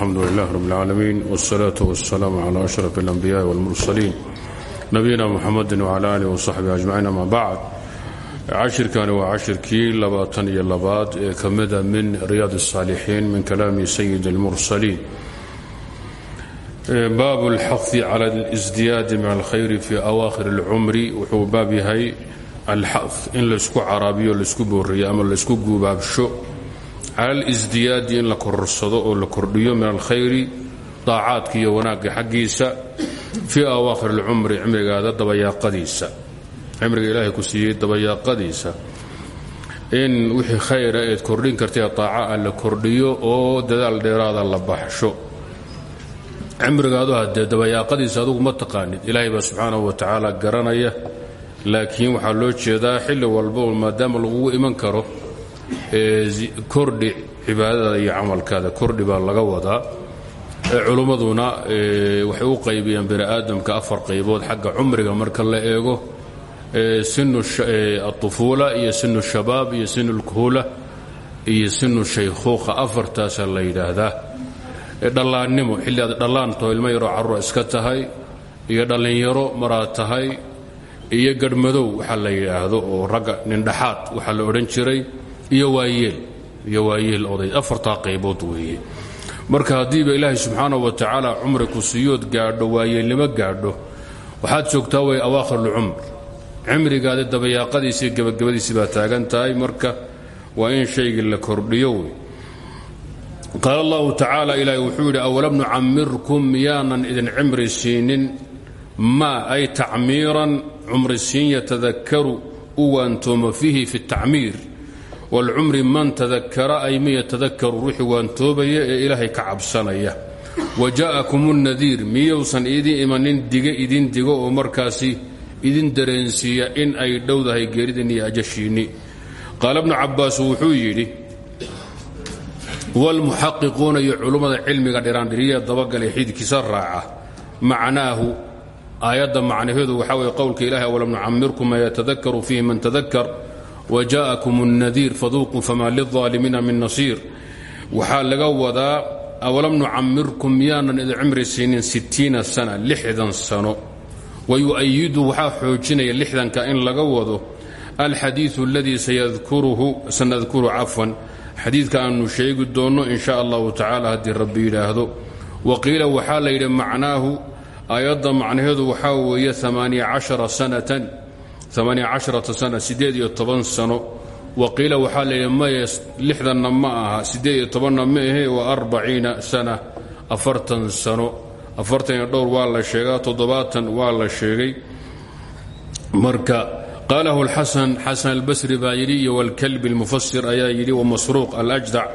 alxamdu lilah rab اlcaalamiin wاsalaatu wasalaamu cala ashraf اlanbiyaai wاlmursaliin nabiyina muxamadi wcala alih wasaxbihi ajmaciin ama bacd cashirkani waa cashirkii labaatan iyo labaad ee ka mida min riyaad الsaalixiin min kalaami sayid اlmursaliin baab اlxahi cala اlisdiyaadi min alkhayri fi awaakhir اlcumri wuxuu baab yahay alxah in laysku caraabiyo laysku booriyo ama laysku guubaabsho cala alisdiyaadi in la kororsado oo la kordhiyo min alkhayri daacaadka iyo wanaagga xaggiisa fii awaakhir alcumri cimrigaada dabayaaqadiisa. Cimriga ilaahay ku siiyey dabayaaqadiisa. In wixii khayra eed kordhin kartay daaca a la kordhiyo oo dadaal dheeraada la baxsho. Cimrigaadu haddee dabayaaqadiisa adugu ma taqaanid. Ilaahay baa subxaanahu wa tacaala garanaya laakiin waxaa loo jeedaa xilli walba maadaama lagugu iman karo kordhi cibaadadaada iyo camalkaada kordhi baa laga wadaa. Culummaduna waxay u qaybiyaan bani aadamka afar qaybood. Xagga cumriga marka la eego sinu aطufuula iyo sinu shabaab iyo sinu lkuhula iyo sinu shaykhuuqa. Afartaasaa la yidhaahdaa. Dhallaannimo xilli aad dhallaantaho ilmo yaroo carruura iska tahay iyo dhallinyaro maraad tahay iyo garhmadow waxaa la yidhaahdo oo ragga nindhaxaad waxaa la odhan jiray iyo waayeel iyo waayeel oday. Afartaa qaybood weeye. Marka haddiiba ilaahay subxaanahu wa tacaala cumri ku siiyood gaadho waayeelnimo gaadho waxaad joogtaa way awaakhir lcumr cimrigaada dabayaaqadiisii gabagabadiisii baa taagan tahay. Marka waa in shaygii la kordhiyo wey. Qaala allahu tacaala ilaahay wuxuu yidhi awalam nucamirkum miyaanan idin cimri siinin? Maa ay tacmiiran cumri siin yatadakaru u waantoomo fiihi fi tacmiir walcumri man tadakara ay man yatadakaru ruuxii waantoobaya ee ilaahay ka cabsanaya wa jaa'akum unnadiir miyuusan idiin imanin diga idin digo oo markaasi idin dareensiiya in ay dhowdahay geeridin iyo ajashiinni qaala bnu cabbaas wuxuu yidhi walmuxaqiquuna iyo culummada cilmiga dhiraandhiriya dabagalay xidkiisa raaca macnaahu aayadda macnaheedu waxaa weye qowlka ilahi walam nucamirkum ma yatadakaru fiihi man tadakar wja'akum الnadiir faduuquu fama lلظaalimiina min nasiir waxaa laga wadaa awalam nucamirkum miyaanan idin cimri siinin sittiina sana lixdan sano wayu'ayidu waxaa xoojinaya lixdanka in laga wado alxadiiثu اladii sanadkuru cafwan xadiidka aanu sheegi doonno in sha allahu tacala haddii rabbi yidhaahdo waqiila waxaa la yidhi macnaahu aayadda macnaheedu waxaa weeye amaaniya caشhara sanatan aaaaaideedyo-an sano. Wa qiila waxaa layidhi maye ma aha siddeediyo tobanna ma ahe wa arbaciina sana afartan sano. Afartan dhowr waa la sheegaa toddobaatan waa la sheegay. Marka qaalahu lxasan xasan albasri baa yidhi iyo walkalbi almufasir ayaa yidhi wamasruuq alajdac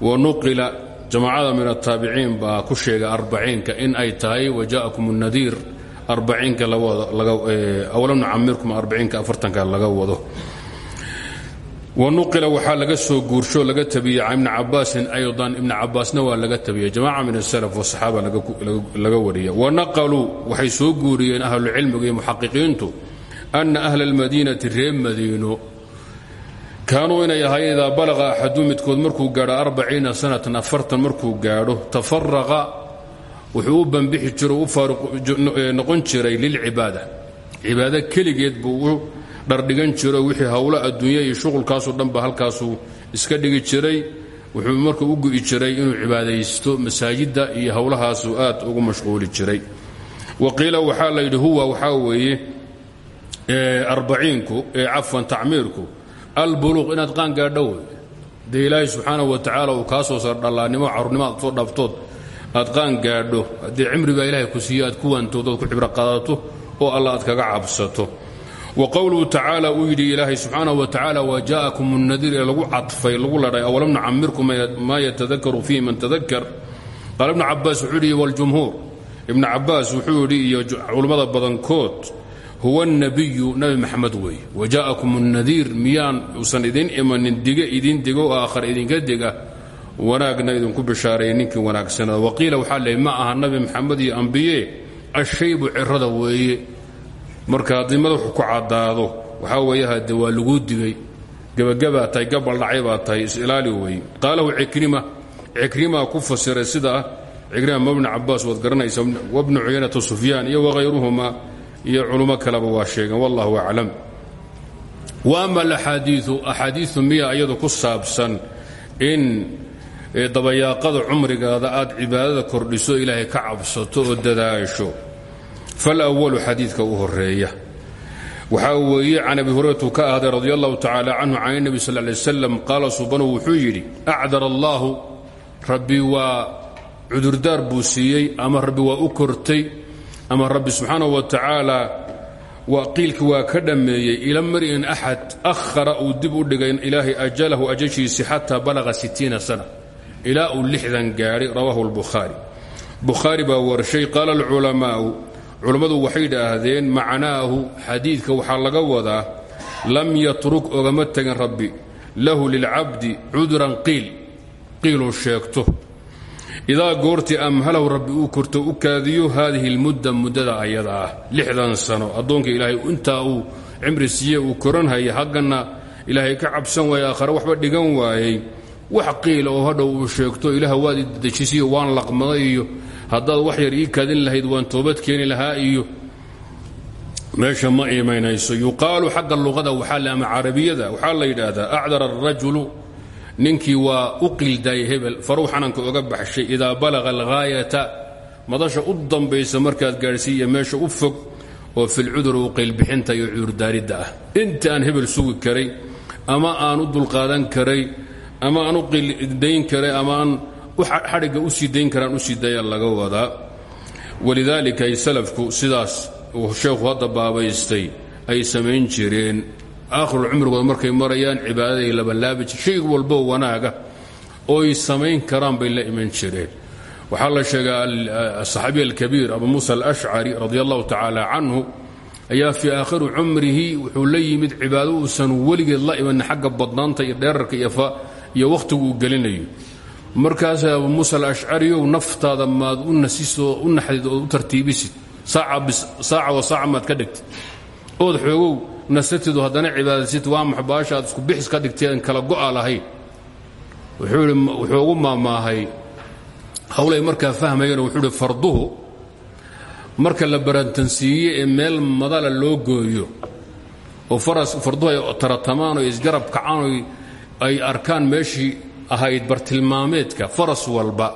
wa nuqila jamaacada min ataabiciin baa ku sheegay arbaciinka in ay tahay waja'akum nadiir arbaciinka awalam nucamirkum arbaciinka afartanka laga wado. Wanuqila waxaa laga soo guursho laga tabiyey can ibni cabaasin aydan ibni cabaasna laga tabiyey jamaca min asalaf wasaxaaba laga wariya. Wanaqaluu waxay soo guuriyeen ahlucilmiga iyo muxaqiqiintu ana ahla almadiinati reer madiino kaanuu inay ahaayeen idaa balaqa axadu midkood markuu gaadho arbaciina sanatan afartan markuu gaadho tafaraqa wuxuu u banbixi jiro u noqon jiray lilcibaada cibaado keligeed buu u dhardhigan jiro wixii howlo adduunya iyo shuqulkaasoo dhanba halkaasuu iska dhigi jiray. Wuxuu marka u gu'i jiray inuu cibaadaysto masaajidda iyo howlahaasuu aad ugu mashquuli jiray. Wa waxaa la yidhi huwa waxaa weeye arbaciinku ee cafwan tacmiirku albuluuq inaad qaan gaadho wey dee ilaahay subxaanahu wa tacaala uu kaa soo saar dhallaannimo carurnimo aad soo dhabtood aad qaan gaadho. Haddii cimrigaa ilaahay ku siiyo aad ku waantowdo aad ku cibro qaadato oo alla aad kaga cabsato. Wa qowluhu tacaala uu yidhi ilaahay subxaanahu wa tacaala wa jaa'akum unnadiir ee lagu cadfay lagu ladhay awalam nucamirkum maa yatadakaru fiihi man tadakar qaala ibnu cabaas wuxuu yidhi waljumhuur ibnu cabbaas wuxuu yidhi iyo culummada badankood huwa nabiyu nabi maxamed weeye wa jaa'akum unnadiir miyaan uusan idiin imanin diga idiin diga oo aakhar idinka wanaagna idinku bishaareeyey ninkii wanaagsanaa waqiila waxaa leey ma aha nabi maxamed iyo ambiye ashaybu cirada weeye. Marka haddii madaxu ku caddaado waxaa weeye hade waa laguu digay. Gebagabaa tahay gabal dhacay baa tahay is-ilaali weeye. Qaalahu cikrima cikrima ku fasiray sida ah cikrima mabni cabaas waad garanaysa wabnu cuyanata sufyaan iyo wahayruhuma iyo culummo kaleba waa sheegeen wallahu aclam. Wa ama alaxaadiiu axaadiiu miya iyadu ku saabsan in dabayaaqada cumrigaada aad cibaadada kordhiso ilaahay ka cabsato oo dadaasho. Falwalu xadiidka u horreeya waxaa weeye can abi hurayratu ka ahday radi allahu tacaala canhu can nebi sal lay slam qaala wuxuu yidhi acdar allaahu rabbi waa cudurdaar buu siiyey ama rabbi waa u kortay ama rabbi subxaanahu wa tacaala qiilkii waa ka dhammeeyey ila mari'in axad ahara uu dib u dhigay ilaahay ajalahu ajashiisi xataa balaqa sittiina sana ilaa uu lixdan gaadhay rawaahu lbukhaari bukhaari baa warshay qaala alculamaa'u culammadu waxay idhaahdeen macnaahu xadiidka waxaa laga wadaa lam yatruk ogama tegin rabbi lahu lilcabdi cuduran qiil qiiluu sheegto. Idaa goortii amhalahu rabbi uu korto u kaadiyo haadihi lmudda muddada ayada ah lixdan sano. Addoonka ilaahay intaa uu cimri siiye uu koranhaya hagganna ilaahay ka cabsan waaya aakhare waxba dhigan waayey wax qiila oo hadhow uu sheegto ilaah waad idejisiyo waan laqmaday iyo wax yar ii kaadin lahayd waan toobad keeni lahaa iyo meesha ma imaynayso yuqaalu xagga luqada waxaa ama carabiyada waxaa la yidhaahdaa acdara arajulu ninkii waa u qiildaayay hebel faruw xananka oga baxshay idaa balaqa alghaayata madasha u dambaysa markaad gaadhsiiya meesha u fog oo filcudur u qiilbixinta iyo cudurdaaridda ah. Inta aan hebel sugi karay ama aan u dulqaadan karay ama aan u qiildayn karay ama aan xadhigga u sii dayn karaan u sii daya laga wadaa walidaalika ay salafku sidaas uu sheekhu hadda baabaystay ay samayn jireen. Aakhirul cumrigooda markay marayaan cibaadaday labalaabi jir shay walbo wanaaga ooy samayn karaan bay la iman jireen. Waxaa la sheegaa asaxaabiy alkabiir abu muusa alashcari radi allahu tacaala canhu ayaa fii aakhiri cumrihi wuxuu la yimid cibaado uusan weligeed la imanin xagga badnaanta iyo dheerarka iyo wakhtigu uu gelinayo markaasa abu muusa alashcariyow naftaada maad u nasisoo u naxdid oo u tartiibisid. Saaca wa saaca maad ka dhigtid. Ood xoogow nasatidu haddana cibaadaysid waa aad isku bixis ka dhigteen kala go'a lahayn? Wuxuu ugu maamaahay. Hawlay markaa fahmayeen wuxuu farduhu marka la barantansiiye ee meel madala loo gooyo oo farduhu ay taratamaan oo isgarab kacaan oo ay arkaan meeshii ahayd bartilmaameedka faras walba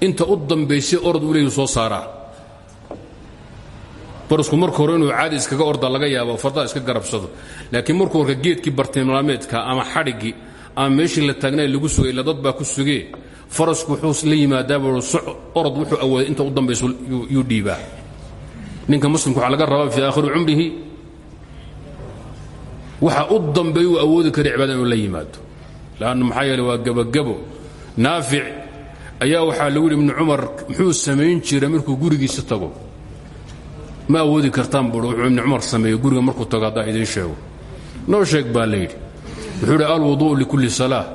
inta u dambaysay orod u leeyu soo saaraa. Farasku marka hore inuu caadi iskaga orda laga yaabo fardaa iska garabsado. Laakiin markuu horka geedkii bartilmaameedka ama xadhiggii ama meeshii la taagnay lagu sugay ila dad baa ku sugee farasku wuxuu la yimaadaaba orod wuxuu awooday inta u dambayso yuu dhiibaa. Ninka muslimka waxaa laga rabaa fii aakhiri cumrihi waxa u dambeey uu awoodi kara cibaada inuu la yimaado. Lannu maxaa yeele waa gebagabo naafic ayaa waxaa lagu yidhi ibnu muxuu samayn jiray markuu gurigiisa tago? Ma awoodi kartaan buui wuxuu ibnu cumar sameeyo guriga markuu tago haddaa idiin sheego. Noo sheeg baa la yidhi. Wuxuu idhi alwuduءu likulli salaa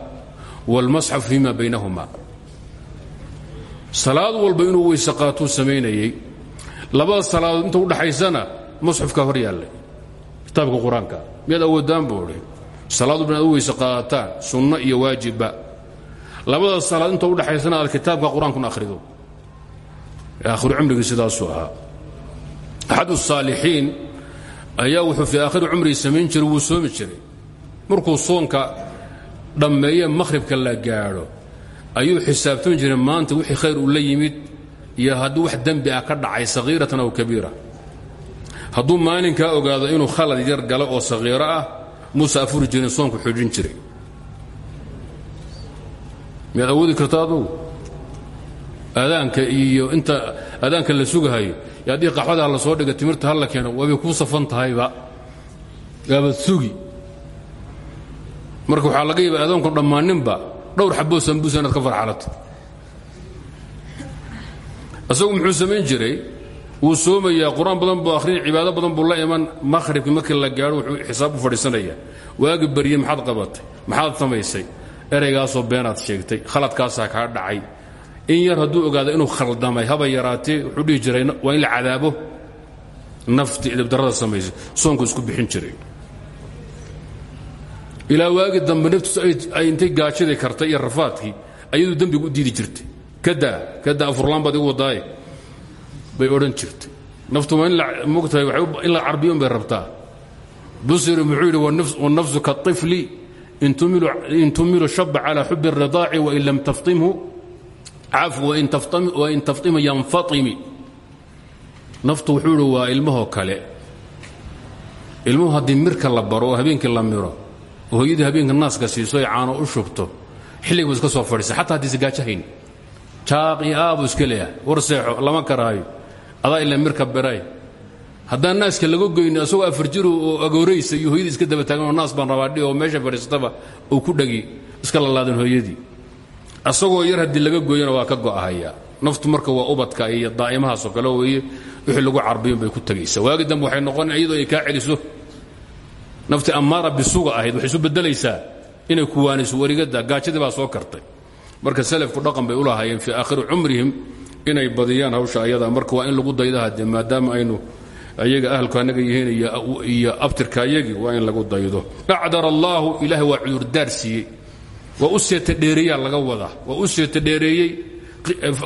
wاlmasxaf fima baynahuma salaad walba inuu weyse qaatuu samaynayey. Labada salaadood inta udhaxaysana masxufkaa hor yaallay kitaabka qur'aanka. Miyaad awoodaan buu idhi? Salaadu inaad u weyse iyo waajibba. Labada salaad inta udhaxaysana aad kitaabka qur'aankuna akhrido. Aakhiru cumrigii sidaasuu ahaa. Axad الsaalixiin ayaa wuxuu fii aakhiri cumrigi samayn jiray wuu soomi jiray. Markuu soonka dhammeeye makhribka la gaadho ayuu xisaabtami jiray maanta wixii khayr uu la yimid iyo hadduu wax dembi ah ka dhacay sagiiratan aw kabiira hadduu maalinkaa ogaado inuu khalad yar galo oo sagiiro ah muuse afuri jirin soonku xoojin jiray. Miyaad awoodi karta adugu aadaanka iyo inta aadaanka la sugahayo yo haddii qaxwada la soo dhiga timirta halla keeno waabay kuu safan tahayba. Waabad sugi. Marka waxaa laga yaaba aadaanku dhammaaninba dhowr xaboo sambuusa inaad ka farxalato. Isagu muxuu samayn jiray wuu soomayaa qur'aan badan buu akhrin cibaado badan buu la iman. Makhribkii markii la gaadho wuxuu xisaab u fadhiisanaya. Waagi barye maxaad qabatay? Maxaad samaysay? Eraygaasoo beenaad sheegtay. Khaladkaasaa kaa dhacay. In yar hadduu ogaado inuu khaldamay haba yaraatee wuxuu dhihi jiray waa in la cadaabo. Nafti idabdarrada samaysay. Soonku isku bixin jiray. Ilaa waagi dambe naftiisu ay intay gaajadii kartay iyo rafaadkii ayaduu dembigu diidi jirtay. Kadaa kadaa afurlaan baad igu wadaaye bay odhan jirtay naftuma in mogtahay in la carbiyon bay rabtaa busiri muxuu yidhi wanafsu kaطifli in tumilu shaba calى xub الridaaci wain lam taftimhu cafu wain taftima yanfaimi naftu wuxuu idhi waa ilmahoo kale ilmuhu haddii mirka la baro oo habeenkii la miro oo hooyadii habeenka naaska siiso ay caano u shubto xilliga bu iska soo fadhiisa xataa haddii sagaajahayn jaaq iyo aabu iska leeyahay war seexo lama karaayo adaa ila mirka beray haddaan naaska laga goyno asagoo afar jiru oo agooraysa iyo iska daba taagan oo naas baan rabaadhi oo meesha fadhiistaba uu ku dhagi iska lalaadan hooyadii. Asagoo yar haddii laga gooyana waa ka go'ahaya. Naftu marka waa ubadka iyo daa'imahaasoo kale weeye wixii lagu carbiyun bay ku tegaysa waagi dambe waxay noqon iyadoo ay kaa celiso. Nafti ammaara bisuga ahayd waxay isu beddelaysaa inay kuwaaniso warigada gaajadii baa soo kartay. Marka salafku dhaqan bay u lahaayeen fii aakhiri cumrihim inay badiyaan hawsha ayada. Marka waa in lagu daydaha dee maadaama aynu ayaga ahalku annaga yihiin iyo abtirka ayagii waa in lagu daydo. Acdar allaahu ilaahay waa cudurdaar siiyey. Waa u seeta dheereeyaa laga wadaa waa u seeta dheereeyey.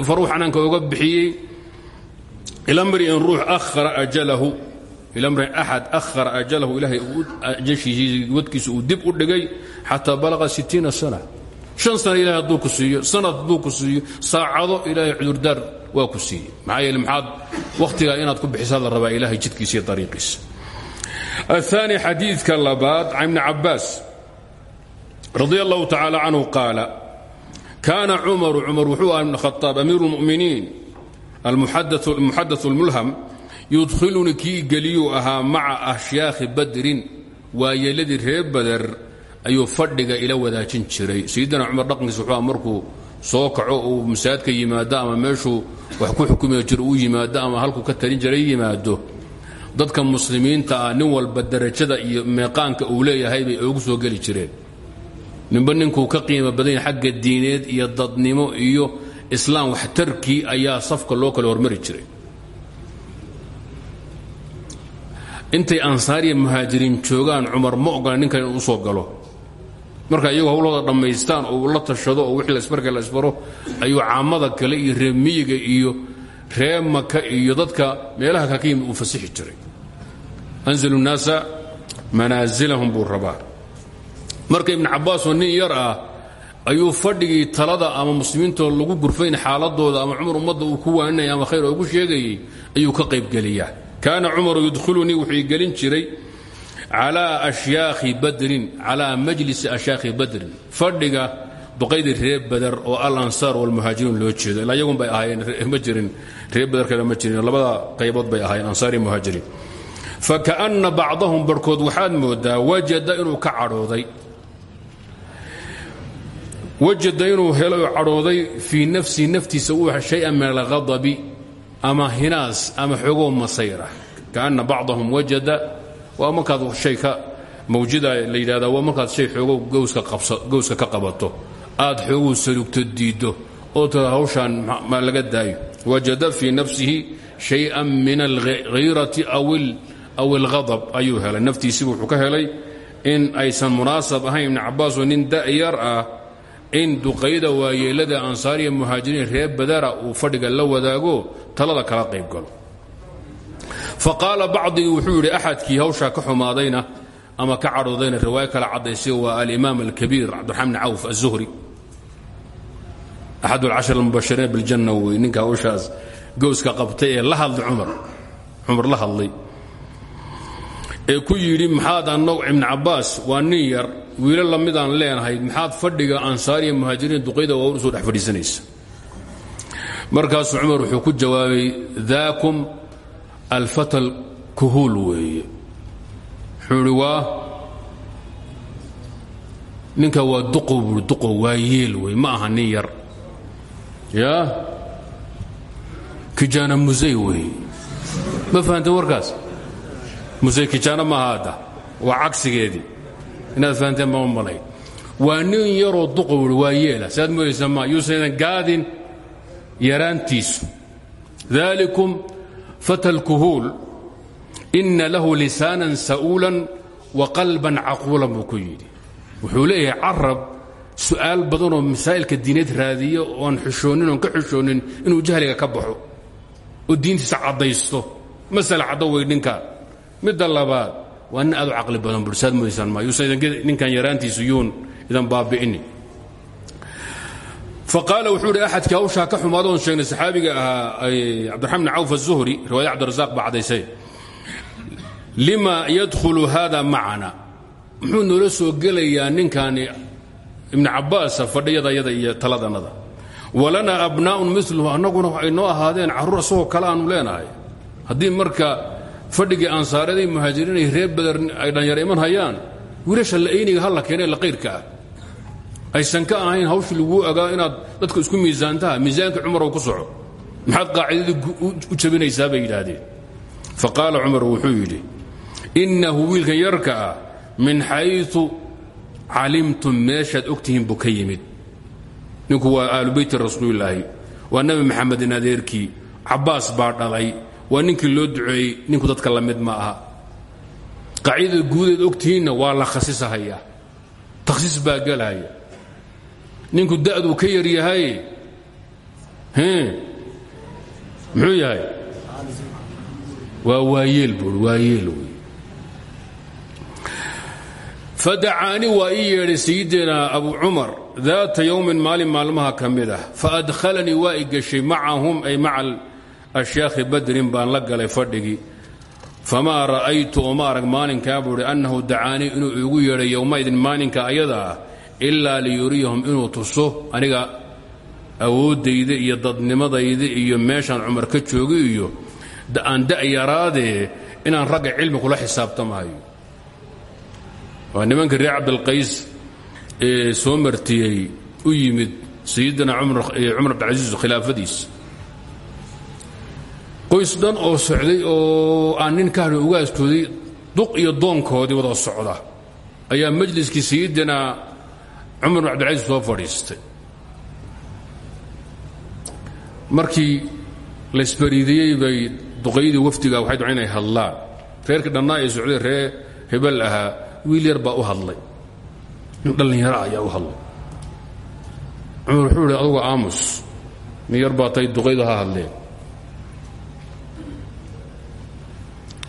Faruux xanaanka oga bixiyey. Ila mri'in ruux ahara ajalahu. Ila mri'in axad ahara ajalahu. Ilaahay ajashiisii wadkiisa uu dib u dhigay. Xataa balaqa sittiina sana shan sana ilahay hadduu ku siiyo sanad hadduu ku siiyo saacado ilaahay cudurdaar waa ku siiyey maxaa yeele maxaad wakhtigaa inaad ku bixisaa la rabaa ilahay jidkiisa iyo ariiqiisa الثاني xadiidka labaad can ibni cabaas radi allahu tacaala canhu qaala kaana cumaru cumar wuxuu aha ibn khaaab amiiru اlmu'miniin almuxadaث اlmulham yudkhilunii kii geliyuu ahaa maca ashyaakhi badrin waayeeladii reer bader ayuu fadhiga ila wadaajin jiray. Sayidina cumar dhaqankiisa wuxuu markuu soo kaco uu masaajidka yimaado ama meeshuu wax ku xukumi jiro uu yimaado ama halkuu ka talin jiray yimaado. Dadka muslimiinta ah nin walba darajada iyo meeqaanka uu leeyahay bay ugu soo geli jireen. Ninba ninkuu ka qiimo badan yahay xagga diineed iyo dadnimo iyo islaam waxtarkii ayaa safka loo kala hormari jiray. Intay ansaariya muhaajiriin joogaan cumar ma ogola ninkan inuu u soo galo marka iyagoo hawlahooda dhammaystaan oo la tashado oo wixii lasmarka la isbaro ayuu caamada kale iyo miyiga iyo ree iyo dadka meelaha ka ka yimid uu fasixi jiray. Anzilu nnaasa manaasilahum buu rabaa. Marka ibnu cabbaasoo nin yar ah ayuu fadhigii talada ama muslimiintoo lagu gurfayn xaaladooda ama cumar ummadda uu ku waaninaya ama khayr ugu sheegayey ayuu ka qaybgeliyaa. Kaana cumaru yudkhilunii wuxuu gelin jiray calaa ashyaakhi badrin calaa majlisi ashyaakhi badrin fadhiga duqaydii reer bader oo alansaar walmuhaajiriin loo jeedo ilaa iyagun bay ahaayeen ma jirin reer bader kale ma jirin labada qaybood bay ahaayeen ansaari muhaajiriin fakaأna bacdahum barhkood waxaad moodaa wajada inuu ka cadhooday wajada inuu helo cadhooday fii nafsihi naftiisa uu shayan min alghadabi ama hinaas ama xogoo masayra kaana bacdahum wajada waa markaad shay ka mawjida la yidhahda waa markaad shay xoogo gowska ka qabato. Aad xooguu salugto diiddo oo tada hawshaan ma laga daayo. Wajada fii nafsihi shayan min alghayrati aw alghadab ayuu helay. Naftiisibu wuxuu ka helay in aysan munaasab ahayn. Ibni cabbaasoo nin da'yar ah. In duqayda waayeelada ansaariya muhaajiriin reer badara uu fadhiga la wadaago talada kala qayb galo fa qaala bacdigii wuxuu yidhi axadkii hawshaa ka xumaadayna ama ka cadhoodayna riwaayo kala caddaysay waa alimaam alkabiir cabdiraxmaan bn cawf aلzuhri axad alcashar almubashiriina biljanna wey ninka hawshaas gowska qabtay ee la hadlay cumar. Cumar la hadlay. Ee ku yidhi maxaad annagu ibnu cabbaas waa nin yar wiilo lamidaan leenahay maxaad fadhiga ansaariya muhaajiriin duqayda alfata alkuhuul weeye. Wuxuu idhi waa ninka waa duqow buui duqow waa yeel wey ma aha nin yar. Yaa kijaana musey wey ma fahamteen warkaas? Musey kijaana maaha hadda waa cagsigeedii. Inaad fahanteen bama malay. Waa nin yaroo duqow i waa yeela. Si aad moodaysa ma yuusaydan gaadin yaraantiisu. Dalikum fata alkuhuul inna lahu lisaanan sa'uulan wa qalban caquulan buu ku yidhi wuxuu leeyahay carab su'aal badanoo masaa'ilka diineed raadiyo oon xishoonin oon ka xishoonin inuu jahliga ka baxo oo diintiisa caddaysto masale caddo wey ninkaan midda labaad waa nin aad u caqli badan bulsaad modaysaan ma yuusan ninkan yaraantiisu yuun idan baabi'ini faqaala wuxuu idhi axadkii hawshaa ka xumaada oon sheegnay saxaabiga ahaa cabdiraxman bn cawf aلzuhri riwaaya cabdirasaaq baa cadaysay lima yadkhulu hada macana? Muxuu noola soo gelayaa ninkaani ibn cabbaasa fadhiyadayada iyo taladanada. Walana abnaa'un miluhu annaguna ay noo ahaadeen carruur asagoo kale aanu leenahay. Haddii marka fadhigii ansaareeday muhaajiriinay reer bader ay dhanyar iman hayaan wiilasha la'ayniga laqiyrka ah aysan ka ahayn hawshii laguu ogaa inaad dadka isku miisaantaha miisaankii cumarow ku soco. Maxaad qaacidadii u jabinaysaa bay yidhaahdeen. Fa qaala wuxuu yidhi innahu wiilkan yarka ah min xayu calimtum meeshaad ogtihiin buu ka yimid. Ninku waa aalu beyti rasuulilaahi waa nebi maxamedin adeerkii baa dhalay waa ninkii loo duceeyey ninku dadka la ma aha. Qaacidada guudeed ogtihiinna waa la khasisahaya takhsiis baa gelahaya ninku da'duu ka yar yahay. Muxuu yahay? Waa waayeel buui waayeel wey fadacaani waa ii yeedhay sayidina abu cumar daata yowmin maalin maalmaha ka mid ah. Faadhalanii waa i gashay macahum ay maca ashyaakhi badrin baan la galay fadhigii. Famaa ra'aytu ooma arag maalinkaa? Buuhi annahu dacaanii inuu iigu yeedhay yowmaidin maalinka ayada ah ilaa liyuriyahum inuu tuso aniga awooddayda iyo dadnimadayda iyo meeshaan cumar ka joogi iyo aan da'yaraadee inaan ragga cilmi kula xisaabtamahayo waa nimankii reer cabdilqays ee soo martiyey u yimid sayidina cumar abdilcasiis khilaafadiis. Qoys dhan oo socday oo aan nin ka hadhin ugaaskooday duq iyo doonkoodii wada socda. Ayaa majliskii sayidina cumar bin abdilcasiis soo fadhiistay. Markii laysbariidiyey bay duqaydii wafdiga waxay duca inay hadlaan. Reerkii dhannaa ee socday ree hebel ahaa wiil yar baa u hadlay. Nin dhallinyaro ayaa u hadlay. Cumar wuxuu idhi adugu aamus nin yar baa tay duqaydu ha hadleen.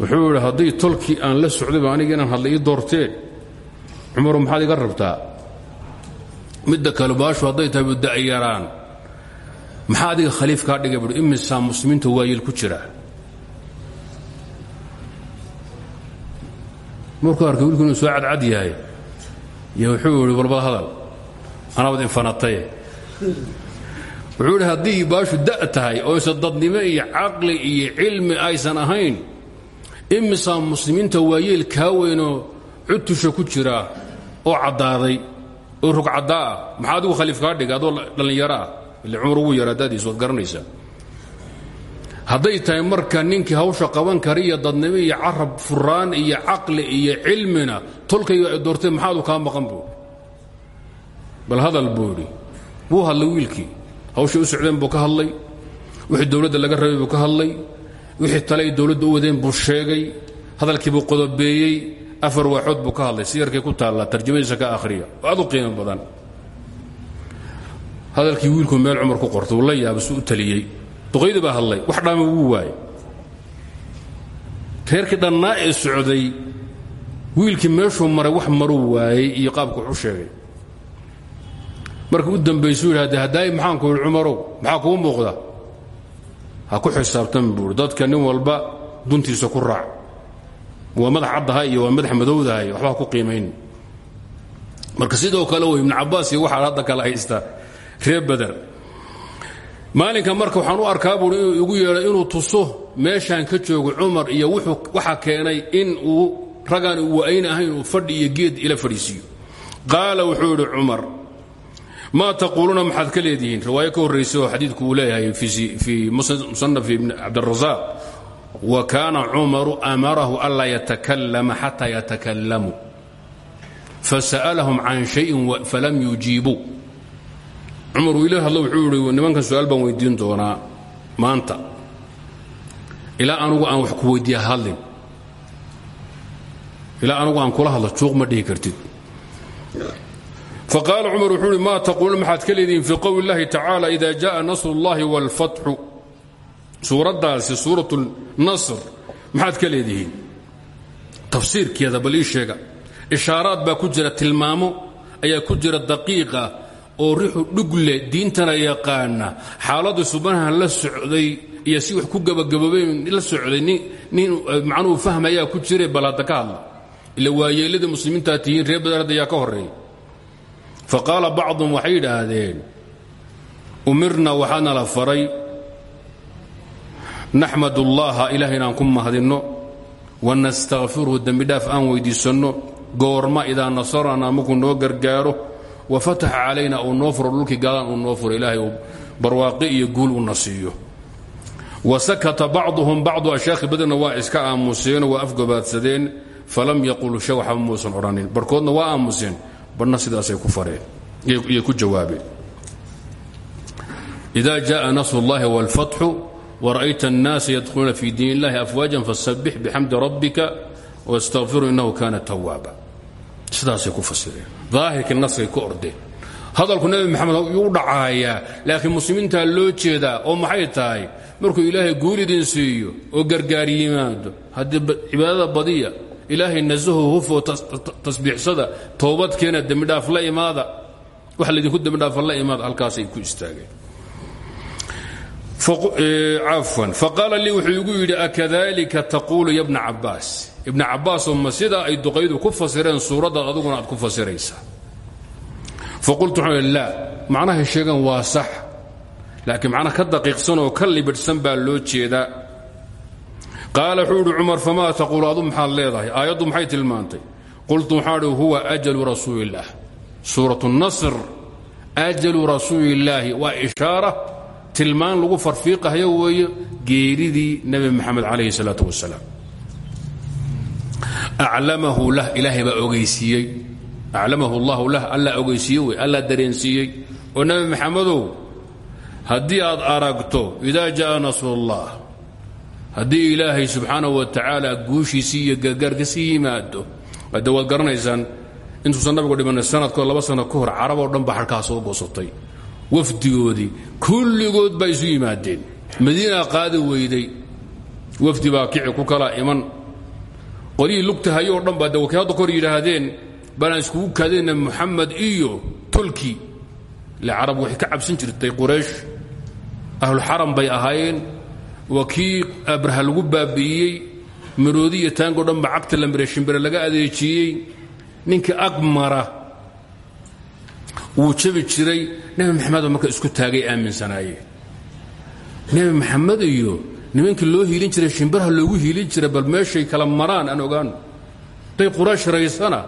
Wuxuu idhi haddii tolkii aan la socdayba aniga inaan hadlay ii doorteen. Cumaru maxaad iga rabtaa midda kale baashu hadday tahay bu da'yaraan maxaa adiga khaliif kaa dhigay buui imisaa muslimiinta waayeel ku jira. Markuu arkay wilku inuu soo cadcad yahay iyo wuxuu idhi walbada hadal anaabad infanataye wuxuu idhi haddii baashu da' tahay oysan dadnimo iyo caqli iyo cilmi aysan ahayn imisaa muslimiinta waayeel kaa weynoo cudtusha ku jira oo caddaaday oo rugcaddaa ah maxaa adigu khaliif kaa dhigay? Adoo dhallinyaro ah ile cumar ugu yaraa dadiis tahay marka ninkii hawsha qaban kara iyo dadnimo iyo carab furaan iyo caqli iyo cilmina tolkayga ay doorteen maxaadu kaa maqan buu? Bal hadal buu idhi wuu hadlay wiilkii. Hawshay u socdeen buu ka hadlay. Wixii dowladda laga rabay buu ka hadlay. Wixii tale ay u wadeen buu sheegay. Hadalkiibuu qodobeeyey afar waaxood buu ka hadlay si yarkay ku taallaa tarjamadiisa ka akhriya aad u qiimo badan. Hadalkii wiilku meel cumar ku qortay uu la yaaba su u taliyey. Duqaydii hadlay wax dhaama wuu waayey. Reerkii dhannaa ee socday wiilkii meeshuu maray wax maruu waayey iyo qaabku u sheegay. Markii u dambaysuu yidhahde haddaay maxaan ku yidhi maxaa kuu muuqda? Ha ku xisaabtami buuri dadka walba duntiisa ku raac waa madax caddahay iyo waa madax madowdahay waxba ku qiimayn marka sidoo kale wey ibnu cabbaas iyo waxaa hadda kala haysta reer bader maalinka marka waxaan u arkaa buui inuu igu inuu tuso meeshaan ka joogo cumar iyo waxa keenay in uu ragaan uu wa'ayn ahayn uu fadhi geed ila fadhiisiiyo qaala wuxuu idhi cumar maa taquuluuna maxaad ka leedihiin? Riwaayo xadiidku uu leeyahay fii musanaf ibn cabdirasaaq wa kaana cumaru amarahu anlaa yatakallama xataa yatakallamu fasa'alahum can shayin falam yujiibuu cumar uu ila hadlo wuxuu idhi nimankan su-aal baan weydiin doonaa maanta ilaa anugu aan wax ku weyddiiya hadlin ilaa anugu aan kula hadlo juuq ma dhihi kartid faqaala cumar wuxuu uhi maa taquuluun maxaad ka leedihiin fii qowli اllahi tacaala ida jaءa nasr اllahi wاlfatxu suuraddaasi suurat nasr maxaad ka leedihiin? Tafsiirkeeda bal ii ishaaraad baa ku jira tilmaamo ayaa ku jira daqiiqa oo rixu dhugle diintana yaqaana. Xaaladdu subanaha la socday iyo si wax ku gabagaboobeen la socday nin macnuhu fahmayaa ku jire bal hadda ka hadla. Ila waayeelladii muslimiintaa tihiin reer ayaa ka horreeya fa qaala bacdum waxay yidhaahdeen umirna waxaana la faray naxmad ullaha ilaah inaan ku mahadinno wanastakfiruhu dembidhaaf aan weyddiisanno goorma idaa nasarana markuu noo gargaaro wa fataxa calayna uu noo furo dhulkii gaadaan uu noo furo ilaahay uu barwaaqi iyo guul una siiyo wa sakata bacduhum bacdu ashaakhi badanna waa iska aamuseenoo waa afgobaadsadeen falam yaqulu shay waxba muusan odhanin barkoodna waa aamuseen barna sidaasay ku fareen iyay ku jawaabeen ida jaءa nasr اllahi wاlfatxu wra'ayta الnaasa yadkhuluuna fii diin illahi afwaajan fasabbix bixamdi rabbika wastaqfiru innahu kaana tawaaba sidaasay ku fasireen. Daahirkii naskay ku ordeen. Hadalku nebi maxamed yuu dhacaayaa laakiin muslimiintaa loo jeedaa oo maxay tahay? Markuu ilaahay guulidin siiyo oo gargaar yimaado haddii cibaadada badiya ilaahay nasahu hufo tasbiixsada toobad keena dembidhaaf la imaada. Wax laydinku dembidhaafa la imaada halkaasay ku istaageen cafwan. Faqaala lii wuxuu igu yidhi akadalika taquulu ya bna cabbaas. Ibna cabbaasoo ma sidaa ay duqaydu ku fasireen suuraddaad aduguna aad ku fasiraysaa faqultu waxaan laa macnahay sheegan waa sax. Laakiin macnaha ka daqiiqsan oo ka libidhsan baa loo jeedaa. Qaala wuxuu idhi cumar famaa taquulu? Adu maxaad leedahay. Aayaddu maxay tilmaantay? Qultu waxaan idhi huwa ajalu rasuuliillaah suuratu nasr ajalu rasuulillaahi. Waa ishaara tilmaan lagu farfiiqahayo weeye geeridii nebi maxamed calayhi salaatu wasalaam aclamahu lah ilaahay baa ogeysiiyey. Aclamahu allahu lah alla ogeysiiye wey alla dareensiiyey. Oo nebi maxamedow haddii aad aragto idaa ja'a nasrullah haddii ilaahay subxaanahu wa tacaala guushiisii iyo gargaarka sii yimaado hadde waad garanaysaan intuusan nabigu dhimanay sanadkoo laba sano ka hor carab oo dhan baa xarkaa soo goosatay wafdigoodii kulligood baa isu yimaadeen. Madiina qaadi weyday. Wafdi baa ku kala iman. Qolyihii lugtahayo o dhan baa de wakay hadda kor yidhaahdeen baanaan iskugu kaadayna muxamed iyo tolki. Ile carab waxay ka cabsan jirtay quraysh. Ahlulxaram bay ahaayeen. Waa kii abraha lagu baabi'iyey. Maroodi iyo taango dhan ba cagta la mire shimbire laga adeejiyey. Ninkii ag wuu jabi jiray. Nebi maxamedoo marka isku taagay aaminsanaayeen nebi maxamed iyo nimankii loo hiilin jiray shimbiraha loogu hiilin jiray bal meeshay kala maraan aan ogaano day quraysh raysana.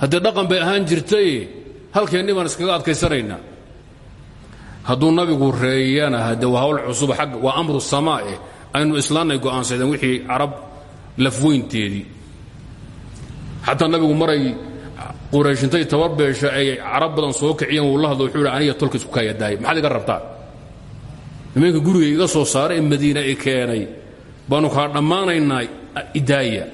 Haddee dhaqan bay ahaan jirtay halkeenni baan iskaga adkaysanaynaa. Hadduu nabigu reeyana hade waa hawl cusub agga waa amru samaae aynu islaannay go'aansadeen wixii carab lafweynteedii. Xataa nabigu maray qurayshintay tabarbeesha ay carab badan soo kiciyeen wuu la hadlo wuxuu hi aniga tolka isku kaayadaayay maxaad iga rabtaan nimanka guriga iga soo saaray ee madiina i keenay. Baanu kala dhammaanaynaa idaaya.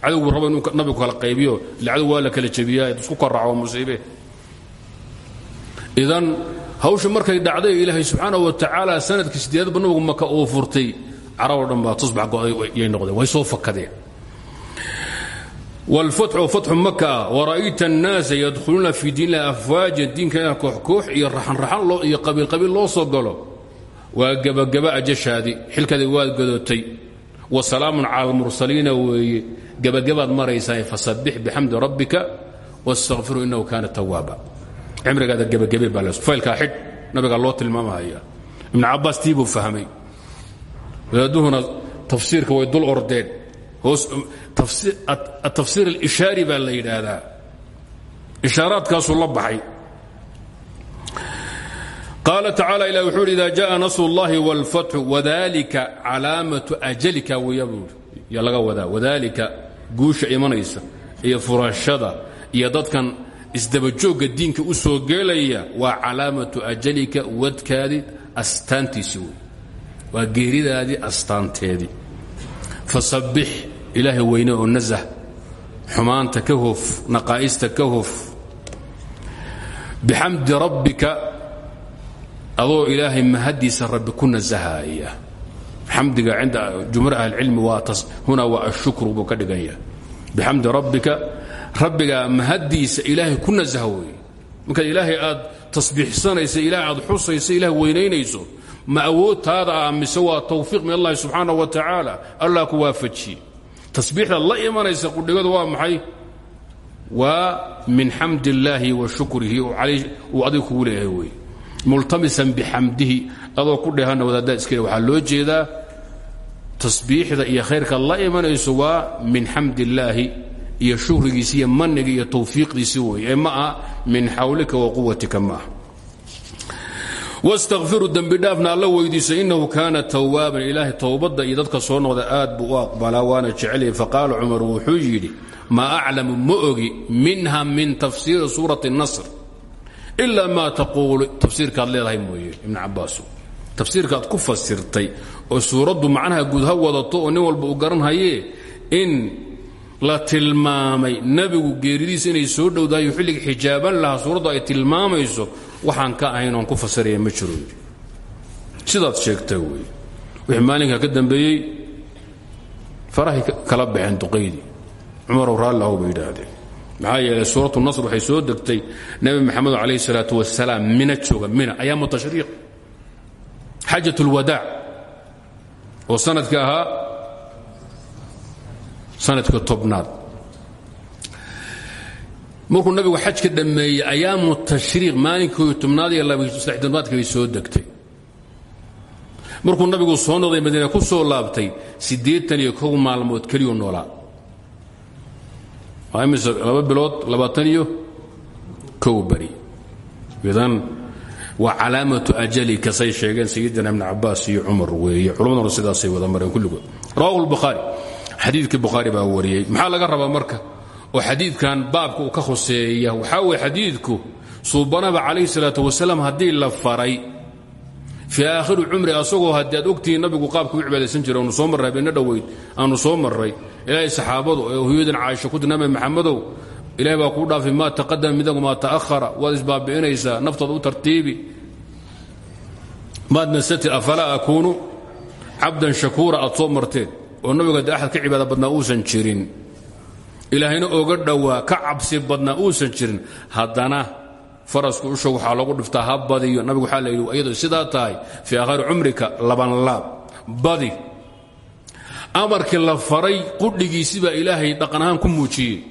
Cadowgu rabo inuu kala qaybiyo ille cadow waa la kala jebiyaa isku korraco musiibe. Idan hawsha markay dhacday ilaahay subxaanahu wa tacaala sannadkii sideedba nabigu maka uu furtay. Caraboo dhan tusbax go'ay noqdeen way soo fakadeen wlfatxu fatxu maka wara'ayta annaasa yadkhuluuna fii diinlah afwaaja diinka ilah kooxkoox iyo raxanraxan iyo qabiilqabiil loo soo galo waa gebagaba ajashaadi xilkadi waad godotay wa salaamun cala almursaliina weeye gebagabaad maraysaan fasabbix bixamdi rabbika wastakhfiru innahu kaana tawaaba cimrigaada gebagabe baafaylkaa xidh nabigaa loo tilmaamahaya ibnu cabbaas tii buu fahmay wadaaduhuna tafsiirka way dul ordeen atafsiir اlishaari baa la yidhaahdaa ishaaraadkaasuu la baxay qaala tacaala ilah wuxuu uhi ida jaءa nasr اllahi wاlfatxu wadalika calaamatu ajalika weya buui yaa laga wadaa wadalika guusha imanaysa iyo furashada iyo dadkan isdabajoogga diinka u soo geelaya waa calaamatu ajalika wadkaadii astaantiisi wey waa geeridaadii astaanteedii fasabbix ilaahay weyne oo nasah xumaanta ka hof naqaa'ista ka hof bixamdi rabbika adoo ilaahay mahadiisa rabbi ku nasahaaya xamdiga cinda jumhuur ahlicilmi huna waa ashukru buu ka dhigan yahay bixamdi rabbika rabbigaa mahadiisa ilaahay ku nasaha weeye markaad ilaahay aad tasbiixsanaysa ilahay aad xusaysa ilahay weynaynayso ma awoodtaada ah mise waa tawfiiq min allahi subxaana wa tacaala allah ku waafajiye tasbiixda la imanaysa qudhigadu waa maxay? Waa min xamd illaahi wa shukrihi uu adiga kugu leeyahay wey multamisan bixamdihi adoo ku dhehana wadaaddaa iskale waxaa loo jeedaa tasbiixda iyo khayrka la imanayso waa min xamd iyo shukrigiisi iyo maniga iyo tawfiiqdiisi wey ma min xawlika wa quwatika ma wstaqfiru dembidhaafna alla weydiiso inahu kaana tawaaban ilaahay towbadda iyo dadka soo noqda aad buu u aqbalaa waana jecelyah faqaala cumaru wuxuu yidhi maa aclamu ma ogi minha min tafsiiri suurati nasr ilaa maa taquulu tafsiirkaad leedahay mooye ibn cabaasu tafsiirkaad ku fasirtay oo suuraddu macnaha guud ha wadato oo nin walba uu garanhayee in la tilmaamay nebigu geeridiisa inay soo dhowdahay xilliga xijaaban lahaa suuraddu ay tilmaamayso waxaan ka ahayn oon ku fasiraya ma jiro. Sidaad sheegta wey wixii maalinka ka dambeeyey farahay kala baxeen duqaydii cumarow raallahu bay yidhaahdeen. Maxaa yeelay suuratu nasr waxay soo degtay nebi maxamed calayh salaatu wasalaam mina jooga mina ayaamu tashriiq. Xajat اlwadaac oo sanadka sanadka tobnaad markuu nabigu xajka dhammeeyey ayaamu tashriiq maalinkii tobnaad iyo labaadka bay soo degtay. Markuu nabigu soo noqday madiina ku soo laabtay siddeetan iyo kow maalmood keliyuu noolaa. Waa imise laba bilood labaatan iyo kow bari idan calaamatu ajali kasay sheegeen sayidina ibn cabaas iyo cumar weeye. Culammaduna sidaasay wada mareen kulligood. Rawahu lbukhaari xadiidkii bukhaari baa wariyey. Maxaa laga rabaa marka oo xadiidkan baabka uu ka hoseeya waxaa weye xadiidku suubanaba calayhi salaatu wasalaam haddii la faray fii aakhiri cumri asagoo haddii aad ogtihiin nabigu qaabka u cibaadaysan jiray aanu soo marray habeenna dhoweyd aanu soo marray ilaahay saxaabadu ee hooyadan caaisha ku tirnaamay maxamadow ilahay baa kuu dhaafay maa taqadama midagu maa ta'ahara waad isbaabi'inaysaa naftaada u tartiibi. Maad nasati afalaa akuunu cabdan shakuura aad ilaahayna oga dhowaa ka cabsi badnaa uusan jirin. Haddana farasku usha waxaa loogu dhiftaa ha badiyo nabigu waxaa la yidhi iyadoo sidaa tahay fii aakhiri cumrika labanlaab badi amarkii la faray qudhigiisi baa ilaahay dhaqan ku muujiyey.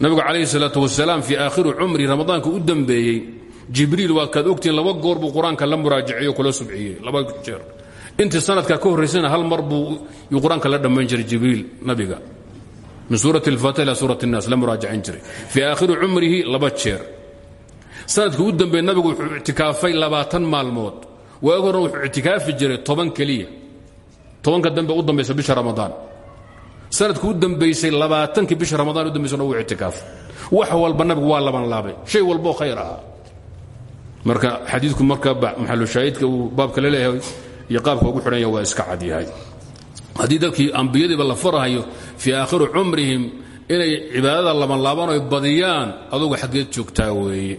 Nabigu calayhi salaatu wasalaam fii aakhiri cumri ramadaanka u dambeeyey jibriil waad kaad ogtihiin laba goor buu qur'aanka la muraajiciyo kula subciyey laba jeer. Intii sanadka ka horraysana hal mar buu qur'aanka la dhammayn jiray jibriil nabiga min suurati alfaatiha ila suurat الnaas la muraajacin jiray. Fii aakhiri cumrihi laba jeer. Sanadkii u dambeeye nabigu wuxuu ictikaafay labaatan maalmood. Waag horna wuxuu ictikaafi jiray toban keliya. Tobanka dambe u dambaysa bisha ramadaan. Sanadku u dambaysay labaatankii bisha ramadaan u dambaysana wuu ictikaafay. Wax walba nabigu waa laban laabay. Shay walboo khayr ahaa. Marka xadiidku marka maxalushaahidka uu baabka la leeyahay iyo qaabka ugu xidhanya waa iska cad yahay. Haddii dadkii ambiyadiiba la farahayo fii aakhiri cumrihim inay cibaadada labanlaaban oy badiyaan adugu xaggeed joogtaa weeye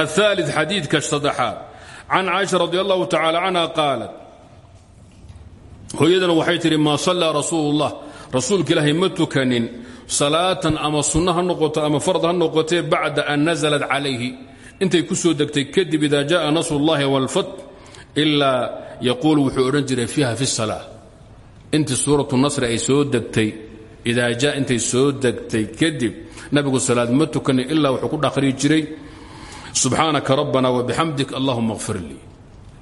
aلثالث xadiidka saddexaad can caaisha radi allahu tacala canha qaalat hooyadana waxay tidhi maa sallaa rasuulu اllah rasuulka ilaahay ma tukanin salaatan ama sunno ha noqoto ama fard ha noqotee bacda an naزlat calayhi intay ku soo degtay kadib ida jaءa nasr اllahi wاlfat ilaa yaquul wuxuu odhan jiray fiiha fi الsalaa intii suuratu nasri ay soo degtay idaa ja intay soo degtay kadib nabigu salaad ma tukanin ilaa wuxuu ku dhaqrii jiray subxaanaka rabbana wabixamdik allahuma kfir lii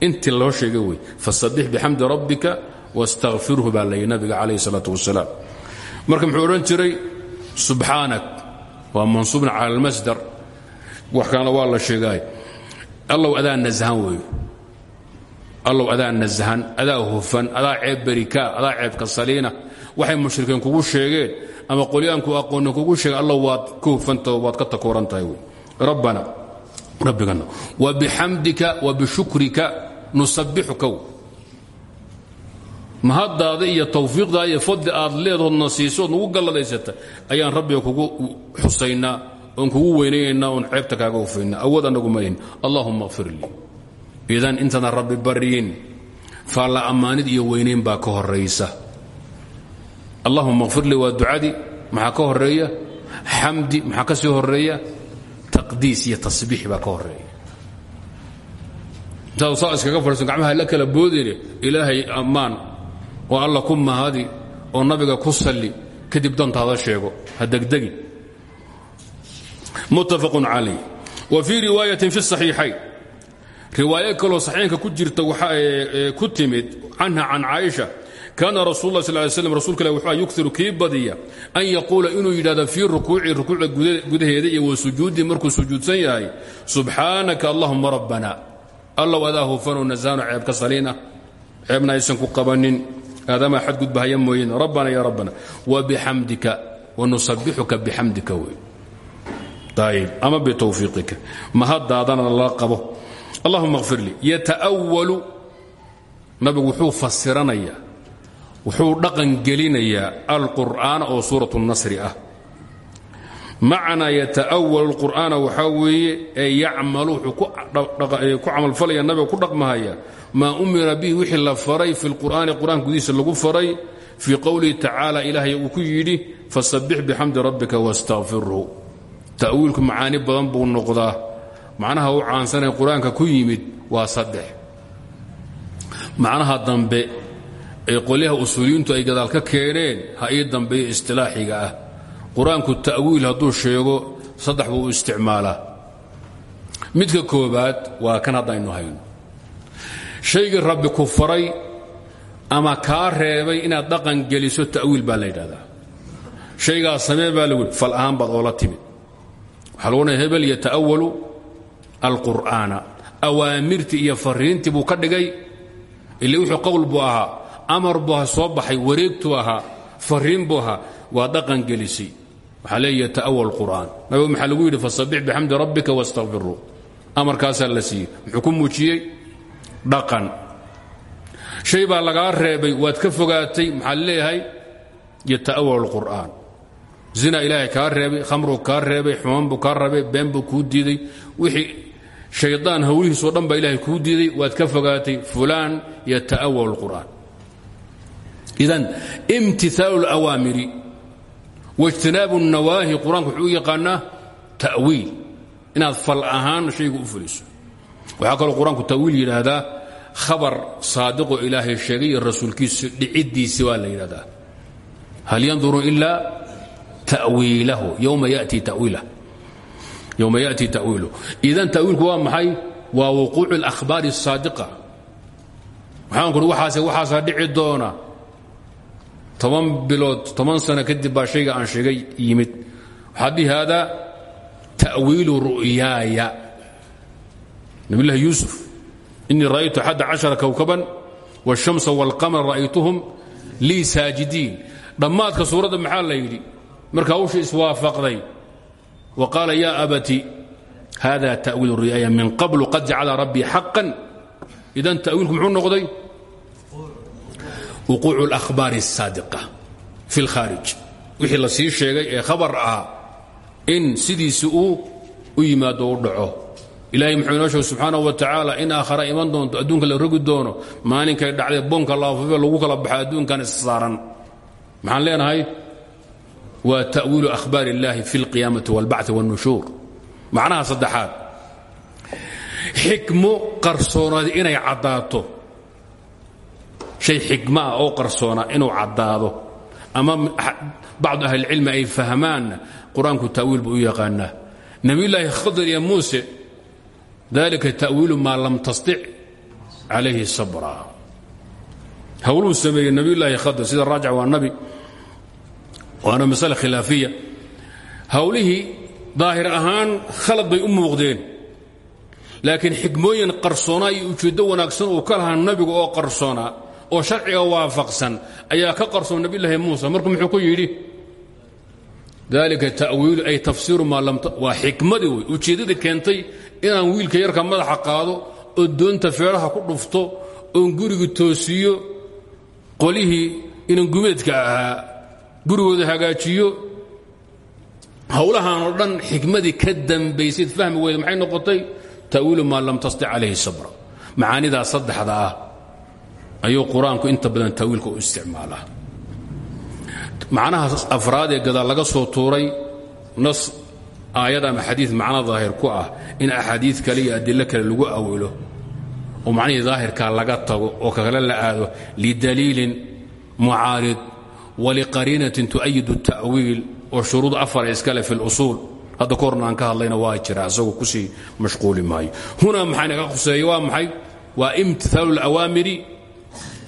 intii loo sheegay wey fasabbix bixamdi rabbika wastakfirhu baa layidhi nabiga calayhi salaatu wasalaam. Marka muxuu odhan jiray subxaanak waa mansuubna cala almasdar. Wax kalena waa la sheegaay allow adaa nasahan weeye allow adaa nasahan adaa hufan adaa ceeb adaa ceebka saliina waxay mushrikiin kugu sheegeen ama qolyaanku aqoonni kugu sheegeen allow waad ka hufantaho waad ka takooran wey. Rabbana rabbigana wabixamdika wabishukrika nusabbixuka mahaddaada iyo tawfiiqdaada iyo fadli aad leedahoodna siisood nugu ayaan rabbiga kugu xusaynaa oon kugu weynaynaa oon ceebta kaaga hufayna awood annagu mayn allahuma kfir idan intaadan rabbi baryin faalla ammaanid iyo weynayn baa ka horaysa allahuma kfir lii waa ducadii maxaa ka horreeya xamdi maxaa ka sii horreeya taqdiis iyo tasbiix baa ka horreeya intaadu saa iskaga fadhiiso gacmaha la kala boodine ilaahay ammaan oo alla ku mahadi oo nabiga ku salli kadib dantaada sheego ha degdegin muttafaqun calayh wa fii riwaayatin fi saxiixayn riwaayo kaloo saxiixanka ku jirta ku timid canha can caaisha kaana rasul la sl ly slam rsulka ilah wuxuu yukiru kii badiya an yaquula inuu yidhahdo fii rukuuci rukuucda gudaheeda iyo wa sujuudi markuu sujuudsan yahay subxaanaka allahuma rabbana. Allow adaa hufanoo nasaano ceebka saliina. Ceebna aysan ku qabanin. Aadamaa xadgudbahaya mooyeen. Rabbana ya rabbana wabixamdika wanusabixuka bixamdika wey. Ayb ama bitawfiiqika mahadaadana lala qabo. Allahuma kfir lii. Yata'walu nabigu wuxuu fasiranayaa wuxuu dhaqan gelinayaa alqur'aana oo suurat nasri ah. Macnaa yata'walu qur'aana waxaa weeye ee yacmalu wuxuu ku camalfalaya nabiga ku dhaqmahaya maa umira bihi wixii la faray fi lqur'aani qur'aanka gudihiisa lagu faray fii qowlihi tacaala ilaahay uu ku yidhi fasabbix bixamdi rabbika wastakfirhu ta'wiilku macaani badan buu noqdaa. Macnaha u caansanee qur'aanka ku yimid waa saddex. Macnaha dambe ee qolyaha usuuliyiintu ay gadaal ka keeneen ha ii dambeeyo istilaaxiga ah. Qur'aanku ta'wiil hadduu sheego saddex buu u isticmaalaa. Midka koobaad waa kan haddaynu hayno. Shaygii rabbi ku ama kaa reebay inaad dhaqan geliso ta'wiil baa la yidhahdaa. Samee baa lagu fal ahaan baad oola timid. Waxaa lagu odhanaya hebel yata'awalu alqur'aana. Awaamirtii iyo fariintii buu ka dhigay. Ile wuxuu qowl buu ahaa amar buu soo baxay wareegtuu ahaa fariin buu ahaa waa dhaqan gelisay waxaa leeya yata'awal qur'aan. Nabigu maxaa lagu yidhi fasabbix bixamdi rabbika wastakfiruu amarkaasaa la siiyey. Muxuu ku muujiyey? Dhaqan. Shay baa lagaa reebay waad ka fogaatay maxaa leeyahay? Yata'awal qur'aan. Zina ilaahay kaa reebay khamruu kaa reebay xumaan buu kaa reebay been buu kuu diiday. Wixii shaydaan hawlihiisoo dhan baa ilaahay kuu diiday waad ka fogaatay fulaan yata'awal qur'aan idan imtiaalu اlawaamiri waijtinaabu الnawaahi qur-aanku wuxuu u yaqaanaa ta'wiil inaad fal ahaan shaygu u fuliso waxaa kaloo qur-aanku ta'wiil yidhaahdaa khabar saadiqoo ilaahay sheegay iyo rasuulkiisu dhiciddiisi waa la yidhahdaa hal yanduru ila tawiilahu yowma yati tawiilah yowma ya'ti ta'wiiluh idan ta'wiilku waa maxay waa wuquucu اlahbaari الsaadiqa waxaan kuhi waxaase waxaasaa dhici doona toban bilood toban sano kadib baa shayga aan sheegay yimid. Waxaa dhihi haadaa ta'wiilu ru'yaaya. Nabiylahi yuusuf innii ra'aytu xadda cashara kowkaban waashamsa waalqamara ra'aytuhum lii saajidiin. Dhammaadka suuradda maxaa la yidhi? Marka hawsha iswaafaqday wa qaala yaa abati hada ta'wiil ru'yaaya min qablu qad jacala rabbii xaqan idan ta'wiilku muxuu noqday? wuquucu اlahbaari الsaadiqa fi اlkhaarij wixii la sii sheegay ee khabar ah in sidiisi uu u yimaado u dhaco ilahay muxuu inoo sheegay subxaanaه wa tacaala in aakhara iman doonto adduunka la rogi doono maalinkay dhacday boonka laafufe lagu kala baxo adduunkan issaaran maxaan leenahay waa ta'wiilu ahbaar اllahi fi اlqiyaamati wاlbacثi wاnnushuur macnaha saddexaad xikmo qarsoonaadi inay caddaato shay xikma ah oo qarsoona inuu caddaado. Ama bacdu ahlilcilmi ay fahmaanna qur'aanku ta'wiil buu u yaqaanaa. Nebiyullaahi khadir iyo muuse dalika ta'wiilu maa lam tastic calayhi sabra. Hawluu sameeyey nebiyullaahi khadir sida raajic waa nabi waana masale khilaafiya. Hawlihii daahir ahaan khalad bay u muuqdeen. Laakiin xikmooyin qarsoonaa iyo ujeeddo wanaagsan uu ka lahaa oo sharciga waafaqsan ayaa ka qarsoon nabiyulaahi muusa. Markuu muxuu ku yidhi dalika ta'wiilu ay tafsiiru maa waa xikmadii wey ujeeddadii keentay inaan wiilka yarka madaxa qaado oo doonta feedhaha ku dhufto oon guriga toosiyo qolihii inan gumeedka ahaa gurigooda hagaajiyo. Hawlahan dhan xikmadii ka dambaysayd fahmi weyda maxay noqotay? Ta'wiilu maa lam tastic calayhi sabra. Macaanidaa saddexda ah ayuu qur'aanku inta badan ta'wiilka u isticmaalaa. Macnaha afraad ee gadaal laga soo tuuray nas aayad ama xadiid macno daahir ku ah in axaadiid kale iyo adilo kale lagu awilo oo macnihii daahirkaa laga tago oo kakale la aado lidaliilin mucaarid waliqariinatin tu'ayidu ta'wiil oo shuruud afar iskale fi lusuul hadda ka horna aan ka hadlayna waa jira asagoo ku sii mashquuli maayo. Hunaa maxaa naga khuseeya waa maxay? Waa imtihaalu اlawaamiri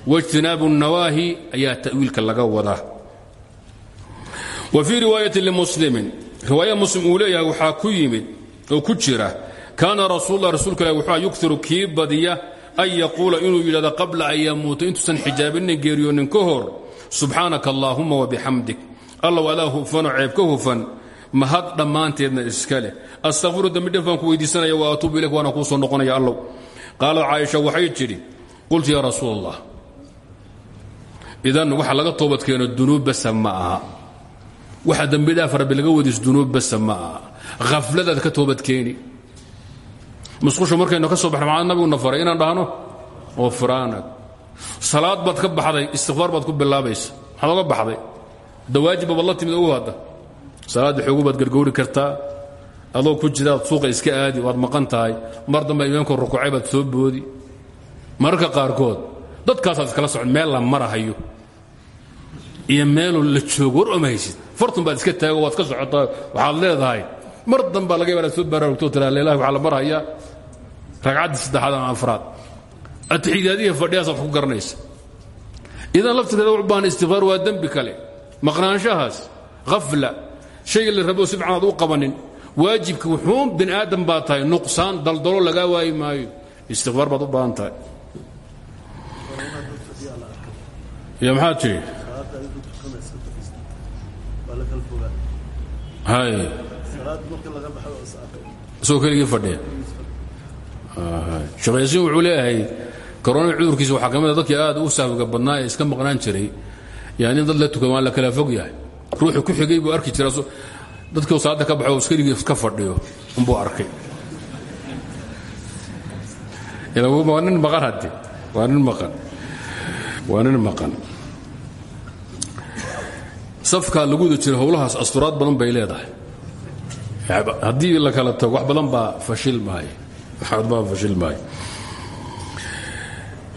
waijtinaabu الnawaahi ayaa ta'wiilka laga wadaa. Wa fii riwaayati limuslimin riwaaya muslim uu leeyahay waxaa ku yimid oo ku jira kaana rasuullah rasuulka ilah wuxuu yukiru kii badiya an yaquula inuu yidhahdo qabla an yamuuta intuusan xijaabinin geeriyoonin ka hor subxaanaka allaahuma wabixamdik mahad dhammaanteedna iska leh. Astaqfiru ku weydiisanaya wa atuubu ilayk waana kuu soo noqonaya allow qaalad caaisha waxay tidhi qultu yaa rasuul idan waxa laga toobadkeeno dunuub basa ma aha. Waxa dembidhaaf rabbi laga wadiis dunuub basa ma aha hafladaad ka toobadkeeni musqushu markaynu ka soo baxna maxaa nabiguna faray inaan dhahno? Oo firaanag salaad baad ka baxday istikfaar baad ku bilaabaysa. Maxaad oga baxday? Dawaajibba baad la timid ugu hadda. Salaadda xoogu baad gargowri kartaa. Adoo ku jiraad suuqa iska aadi waad maqan tahay. Mar dambe imaamka rukuucay baad soo boodi. Mararka qaarkood dadkaasaad iskala socon meel la marahayo iyo meeloo la joogo war oma haysid fartun baad iska taago waad ka socotaa waxaad leedahay. Mar dambaa laga yaaba inaad soo baraarugto tiraa leelahi waxaa la marhayaa ragcaddii saddexaad ama afraad. Atixiyaadiya fadhiyaasaad ku garanaysa. Idan laftirkeeda u baahan istikfaar waa dembi kale. Maqnaanshahaas hafla shayga la rabo si fiican aad u qabanin. Waajibka wuxuun bini aadam baa tahay nuqsaan daldalo lagaa waayi maayo. Istikfaar baad u baahan tahay iyo maxaad tidhi hay isagoo keligii fadhiya. Shaqaysiin wuxuu leeyahay korona cudurkiisa waxaa ka mid a dadkii aad u sahwiga badnaa ee iska maqnaan jiray. Yani in dad la tukado waan la kala fog yahay. Ruuxu ku xigay buu arki jira dadkii salaada ka baxo iskeligii iska fadhiyo unbuu arkay. Waa nin maqan hadde waa nin maqan. Waa nin maqan safkaa lagu wada jira howlahaas asturaad badan bay leedahay. Haddii la kala tago wax badan baa fashil maayo wax baa fashil maayo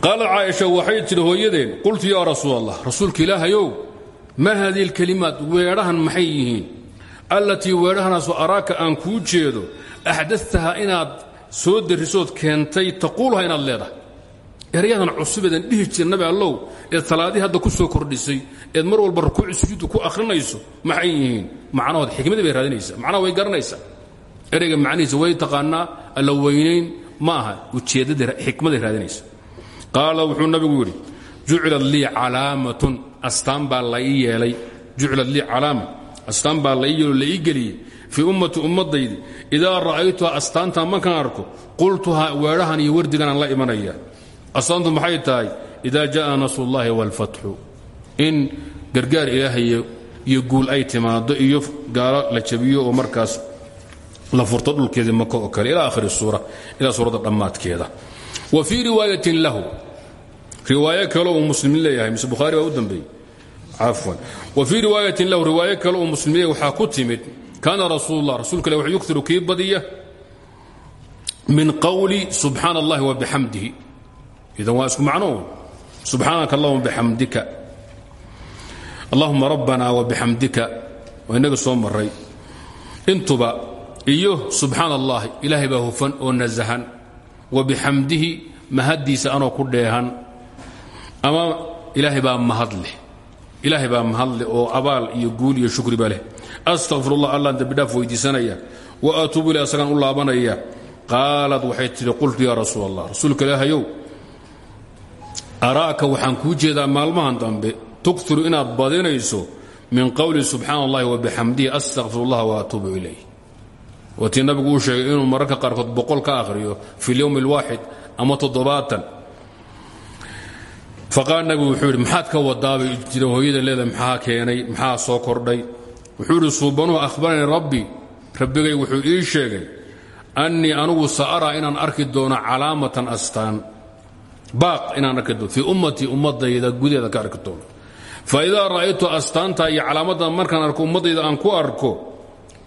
qaalat caaisha waxay tidhi hooyadeen qultu yaa rasuul allah rasuulka ilaahayow maa haadihi alkalimaat weedhahan maxay yihiin? Allatii weedhahanaasoo araaka aan kuu jeedo axdataha inaad soo darisood keentay taquuluha inaad leedahay. Erayadan cusubeedan dhihi jira nabi allow eed salaadii hadda ku soo kordhisay eed mar walba rukuuci sujuudda ku akhrinayso maxay yihiin? Macnahood xikmadii bay raadinaysaa. Macnaha way garanaysaa. Ereyga macnihiisa way taqaanaa alla weynayn ma aha. Ujeeddadii xikmaday raadinaysa qaala wuxuu nabigu yidhi jucilat lii calaamatun. Astaan baa la ii yeelay. Jucilat lii calaama. Astaan baa la ii yeelo la ii geliyey fii ummati arko qultuhaa weedhahan iyo la imanaya. Astaantu maxay tahay? Idaa jaءa nasrullahi wاlfatxu in gargaar ilaahay iyo guul ay timaado iyo gaalo la jabiyo oo markaas la furto dhulkeedii maka oo kale ila akhiri suura ilaa suuradda dhammaadkeeda. Wa fii riwaayatin lahu riwaayo kale uu muslim leeyahay mise bukhaari baa u dambeeyey. Cafwan. Wa fii riwaayatin lahu riwaayo kale uu muslim leeyahay waxaa ku timid kaana rasuul اllah rasuulka ilah wuxuu yukiru kii badiya min qowli subxaana اllahi wa bixamdihi idan waa isku macno. Subxaanaka allahuma bixamdika allahuma rabbana wabixamdika waa inaga soo maray intuba iyo subxaana allahi ilaahay baa hufan oo nasahan wa bixamdihi mahaddiisa anoo ku dheehan. Ama ilaahay baa mahadleh ilaahay baa mahadleh oo abaal iyo guul iyo shukri ba leh. Astaqfirullah allaan dembidhaaf weydiisanaya. Wa atuubu ilay asagaan u laabanaya. Qaalad waxay tidhi qultu yaa rasuul allah rasuulka ilaahayow araaka waxaan kuu jeedaa maalmahan dambe tukiru inaad badinayso min qowli subxaan allahi wabixamdihi astaqfir allah waatuubu ilayh. Watii nabigu uu sheegay inuu mararka qaarkood boqol ka akhriyo fi lyowmi alwaaxid ama toddobaatan. Faqaal nabigu wuxuu yidhi maxaad ka wadaabay jira hooyadan leeda maxaa keenay? Maxaa soo kordhay? Wuxuu yidhi suubanuhu ahbaranii rabbi. Rabbigay wuxuu ii sheegay annii anugu sa araa inaan arki doono calaamatan astaan baaq inaan arki doono fa idaa ra'aytu astaanta iyo calaamadda markaan arko ummaddayda aan ku arko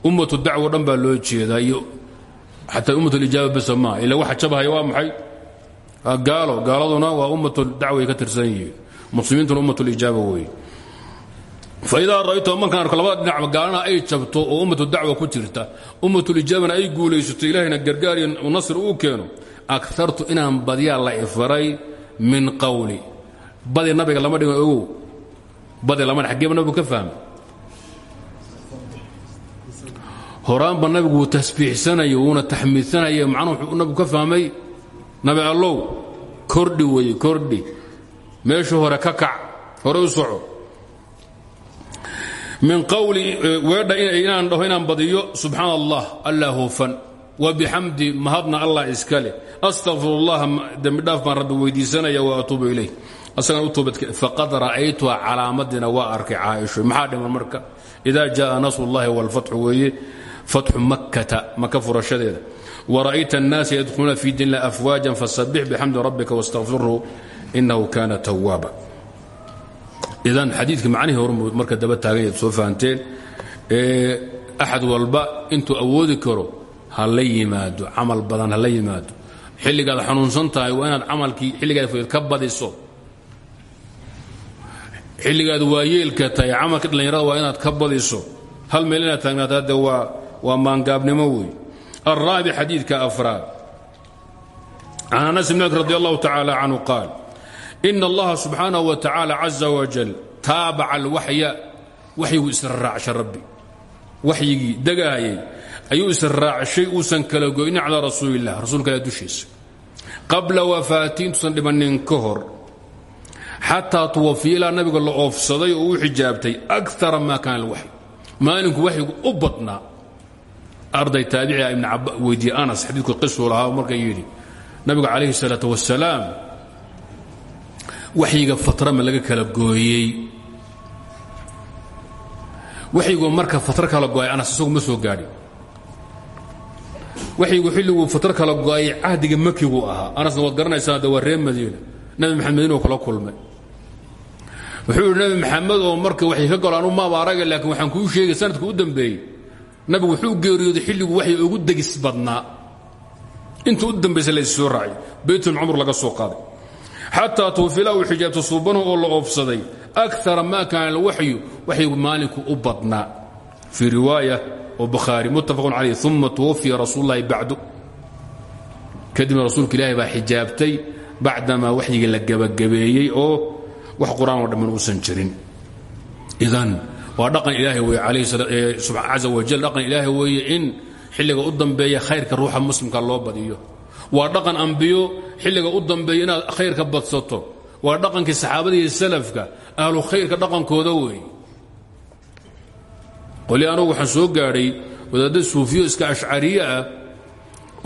ummatu dacwo dhan loo jeedaa iyo xataa ummatulijaaba basa ila waxa jabahaya waa maxay? Gaalo. Gaaladuna waa ummatu dacway ka tirsan yihiin. Muslimiintuna ummatulijaaba weeye faidaa ra'aytu markaan arko labada dhinacba gaalana ay jabto oo ummatu dacwa ku jirta ummatulijaabana ay guulaysato ilaahayna gargaar iyo nasri uu keeno akartu inaan badyaa la ifaray min qawli. Badi nabiga lama dhigo badi lama xaggeeba nabigu ka fahmay horaanba nabigu tasbiixsanayo wuuna taxmiidsanaya macnuu wuxuu nabigu ka fahmay nabi allow kordhi weeye kordhi. Meesha hore ka kac hore u soco. Min qawli weedha inaan dhaho inaan badiyo subxaan allah allah hufan wabixamdi mahadna allah iska leh. Astaqfir allah dembidhaaf baan rabbi wa atuubu ilayh faqad ra'aytuha calaamadina waa arkay caaisho maxaa dhiman marka ida jaءa nasr اllahi wاlfatxu weeye fatxu makkata maka furashadeeda wara'ayta الnaasa yadkhuluuna fi diin lah afwaajan fasabix bixamdi rabbika wاstaqfirhu inahu kana tawaaba idan xadiidka macnihii hor marka daba taaganyad soo fahanteen axad walba intuu awoodi karo ha la yimaado camal badan ha la yimaado xilligaad xanuunsan tahay waa inaad camalkii xilligaad fudud ka badiso xilligaad waayeelka tahay camalka dhallinyarada waa inaad ka badiso. Hal meel inaad taagnaato hadde waa waa maangaabnimo wey alraabic xadiidka afraad. Can anas bn malik radi allahu tacaala qaal in allaha subxaanaه wa tacaala caza wajal taabaca alwaxya waxyigu israacsha rabbi. Waxyigii degaayay ayuu israacshay uusan kala goynin calaa rasuuli illah rasuulka ilah dushiisa. Qabla wafaatii intuusan dhibannin ka xataa tuwafiya ilaa nabiga la oofsaday oo u xijaabtay akara maa kaana lwaxy maalinku waxyigu u badnaa. Arday taabicia ah, ibn ab weydiiye anas xadiidku qisuu lahaa marka yidhi nabigu calayhi salaatu wasalaam waxyiga fatra ma laga kala gooyey. Waxyigu marka fatra kala gooyay anas isagu ma soo gaadhin waxyigu xilliguu fatra kala gooyay cahdiga makigu ahaa. Anasna waad garanaysaan de waa ree madiina. Nabi oo kala kulmay wuxuu yidhi nabi maxamed oo marka waxay ka galo anu maaba araga laakiin waxaan kuu sheegay sanadka u dambeeyey. Nabigu wuxuu geeriyooday xilligu waxay ugu degis badnaa. Inta u dambaysa la issoo raacay. Baytulcumr laga soo qaaday. Xataa tuufila uu xijaabta suubanu oo la oofsaday akara ma kaana alwaxyu waxyigu maalinku u badnaa. Fii riwaaya oo bukhaari muttafaqun calayh uma tuwafiya rasuul lahi bacdu. Kadibna rasuulka ilaahi baa xijaabtay bacdamaa waxyigii la gebagabeeyey oo wax qur'aan oo dhamman uusan jirin. Idan waa dhaqan ilaahay weye caza wajal dhaqan ilaahay weeye in xilliga u dambeeya khayrka ruuxa muslimka loo badiyo. Waa dhaqan ambiyo xilliga u dambeeya inaad khayrka badsato. Waa dhaqankii saxaabada iyo salafka ahlu khayrka dhaqankooda weeye. Qoli anugu waxaan soo gaadhay wadaadda suufiyo iska ashcariye ah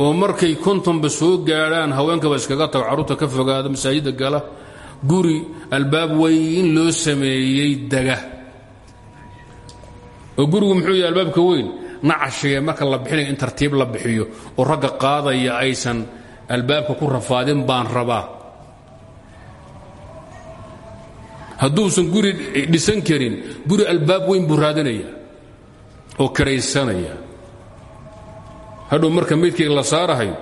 oo markay kontonba soo gaadhaan haweenkaba iskaga tago carruurta ka fogaada masaajidda gala guri albaab weyn loo sameeyey dega oo gurigu muxuu yahay albaabka weyn. Nacashiga marka la bixinaya in tartiib la bixiyo oo ragga qaadaya aysan albaabka ku rafaadin baan rabaa. Hadduusan guri dhisan karin guri albaab weyn buu raadinaya oo karaysanaya. Hadhow marka meydkayga la saarahayo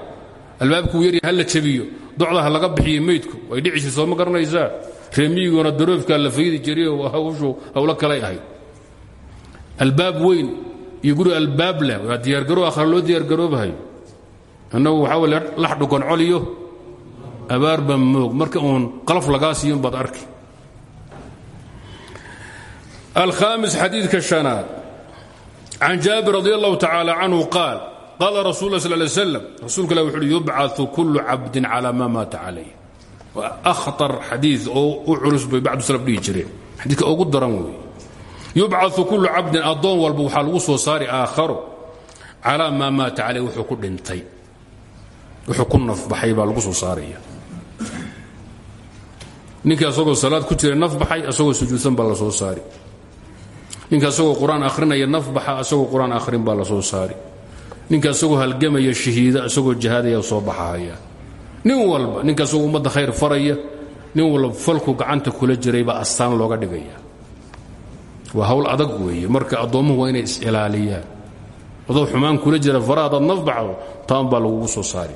albaabkuu yarya ha la jabiyo docda ha laga bixiyo meydku. Way dhicisi soo ma garanaysaa? Reemiyiguna daroofkaa la faydi jiray oo hawshu hawlo kalay ahayd. Albaab weyn iyo guri albaab leh. Waa diyaargaroo akhra loo diyaargaroobahayo annagu waxaa weye lax dhukan col iyo abaarba moog. Marka uun qalaf lagaa siiyon baad arki. Alkhaamis xadiidka shanaad. Can jaabir radi allahu tacaala canhu qaal qaala rasul sl lay slam rasuulka ilah wuxu uhi yubcau kullu cabdin cala ma maata calayh waa akhtar xadiid oo u culus bay bacdu salaf dhihi jireen. Xadiidka ugu daran weeye. Yubcau kullu cabdin addoon walba waxaa lagu soo saari aakharo calaa maa maata calayh wuxuu ku dhintay. Wuxuu ku nafbaxay baa lagu soo saaraya. Ninkii asagoo salaad ku jira nafbaxay asagoo sujuudsan baa la soo saari. Ninka asagoo qur'aan akhrinaya nafbaxa asagoo qur'aan akhrin baa la soo saari ninka asagoo halgamaya shahiida asagoo jihaadaya soo baxahaya nin walba ninka asagoo ummadda khayr faraya nin walba falku gacanta kula jiray baa astaan looga dhigaya. Waa hawl adag weeye marka addoommuhu waa inay is-ilaaliyaan adoo xumaan kula jira fara hadaad nafbaxdo taan baa lagugu soo saari.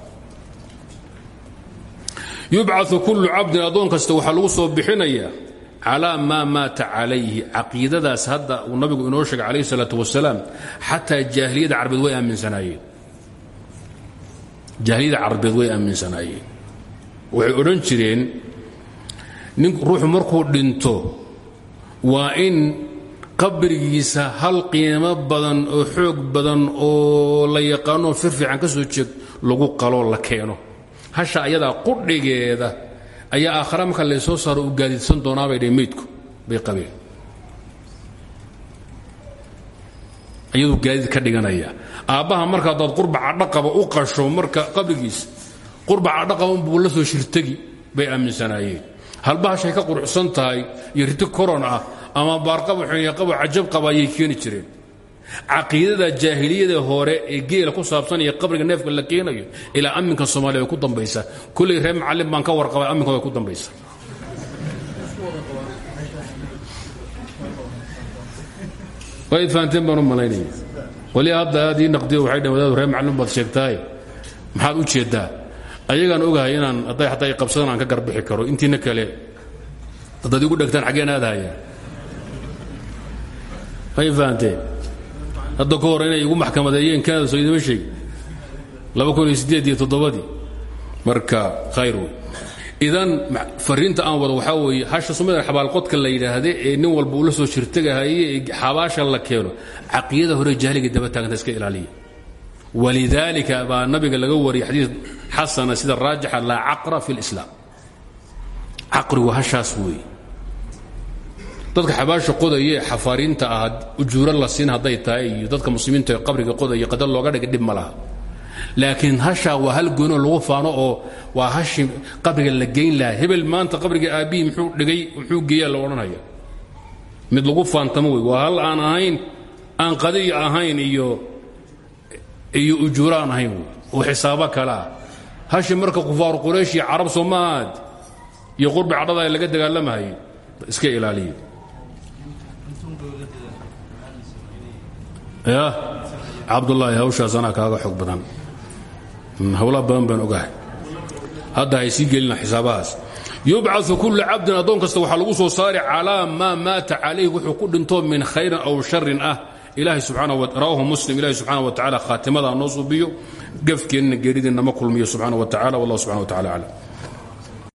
Yubcau kullu cabdin addoon kasta waxaa lagu soo bixinayaa calaa maa maata calayhi caqiidadaas hadda uu nabigu inoo sheegay calayhi salaatu wasalaam xataa jaahiliyadda carbeed way aaminsanaayeen. Jaahiliyadda carbeed way aaminsanaayeen. Waxay odhan jireen nin ruuxu markuu dhinto waa in qabrigiisa hal qiimo badan oo xoog badan oo la yaqaanoo firfiican ka soo jeeg lagu qaloo la keeno. Hasha ayadaa qudhigeeda ayaa aakhara marka laysoo saaro u gaadiidsan doonaabay dheh meydku bay qabeen. Iyaduu gaadiid ka dhiganaya. Aabbaha marka haddaad qurba cadhaqaba u qasho marka qabrigiisa qurba cadhaqaba unbuu la soo shirtagi bay aaminsanaayeen. Halbahashay ka quruxsan tahay iyo riti koron ah ama baarqaba xuyaqaba cajab qaba ayay keeni jireen caqiidada jaahiliyada hore ee geela ku saabsan iyo qabriga neefka la keenayo ilaa amminka soomaaliya way ku dambaysa. Kulley reer macallin baan ka warqaba amminkooda way ku dambaysa. Way fahanteen baan u malaynaya. Waliba hadda aad waxay dhaheen wadaadu reer baad sheegtahay. Maxaad u jeeddaa? Ayagaan ogahay inaan hadday xataa qabsadaan aan ka garbixi karo. Intiina kale haddaad igu dhegtaan xaggeen aadahayaan may fahanteen hadda ka hor inay igu maxkamadeeyeen kanada soo idima sheegi. Toddobadii. Marka khayr wey idan fariinta aan wado waxaa weeye hasha sumada xabaalqodka la yidhaahde ee nin walba uu la soo shirtagahaye ee xabaasha la keeno caqiidada hore jahliga daba taaganta iska ilaaliya. Walidaalika baa nabiga laga wariyay xadiis xasana sida raajixa laa caqra fi lislaam caqrigu hashaas weeye dadka xabaasha qodaya ee xafaariinta ah ujuuro la siin hadday tahay dadka muslimiinta qabriga qodaya qadar looga dhiga dhib laha. Laakiin hashaa waa hal goynoo lagu faano oo waa hashi qabriga la geyn lahaa. Hebel maanta qabriga aabbihii muxuu dhigay muxuu geeyaa la odhanaya. Mid lagu faantamo waa hal aan ahayn aan qadiya ahayn iyo iyo ujuuro ahayn oo xisaabo kale ah. Hashi marka kufaaru quraysh iyo carab iyo qurbi cadhada laga dagaalamahaye iska ilaaliya ya cabdulaahi hawshaas anaa kaaga xog badan. Hawla badan baan ogahay. Hadda hay sii gelina xisaabahaas. Yubcau kullu cabdin addoon kasta waxaa lagu soo saari calaa maa maata calayh wuxuu ku dhinto min khayrin aw sharin ah. Ilahay rawahu muslim ilahi subxaana wa tacala khaatimada noo subiyo gafkeenna geerideenna ma kulmiyo subxaana wa tacala wallah subxana wa tacala aclam